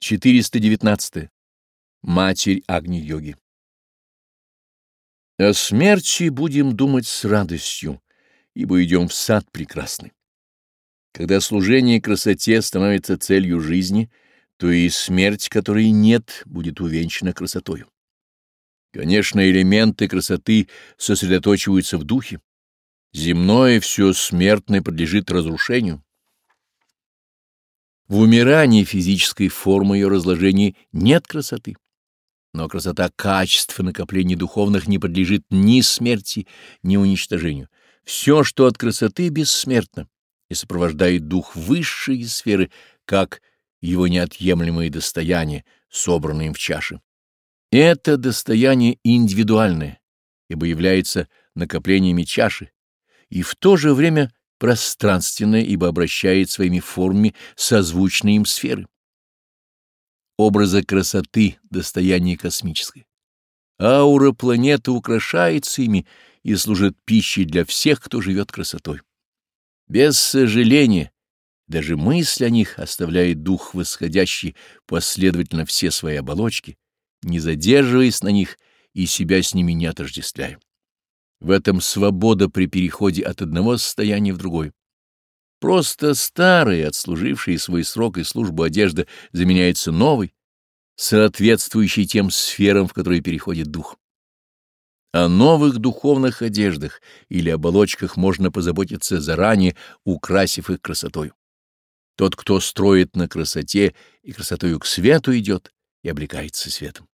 419. Матерь Агни-йоги. О смерти будем думать с радостью, ибо идем в сад прекрасный. Когда служение красоте становится целью жизни, то и смерть, которой нет, будет увенчана красотою. Конечно, элементы красоты сосредоточиваются в духе. Земное все смертное подлежит разрушению, в умирании физической формы ее разложения нет красоты. Но красота качества накопления духовных не подлежит ни смерти, ни уничтожению. Все, что от красоты, бессмертно и сопровождает дух высшей сферы, как его неотъемлемые достояния, собранные им в чаше. Это достояние индивидуальное, ибо является накоплениями чаши, и в то же время пространственное, ибо обращает своими формами созвучные им сферы. Образы красоты — достояние космическое. Аура планеты украшается ими и служит пищей для всех, кто живет красотой. Без сожаления, даже мысль о них оставляет дух восходящий последовательно все свои оболочки, не задерживаясь на них и себя с ними не отождествляя. В этом свобода при переходе от одного состояния в другое. Просто старая, отслужившая свой срок и службу одежды заменяется новой, соответствующей тем сферам, в которые переходит дух. О новых духовных одеждах или оболочках можно позаботиться заранее, украсив их красотой. Тот, кто строит на красоте и красотою к свету идет и облекается светом.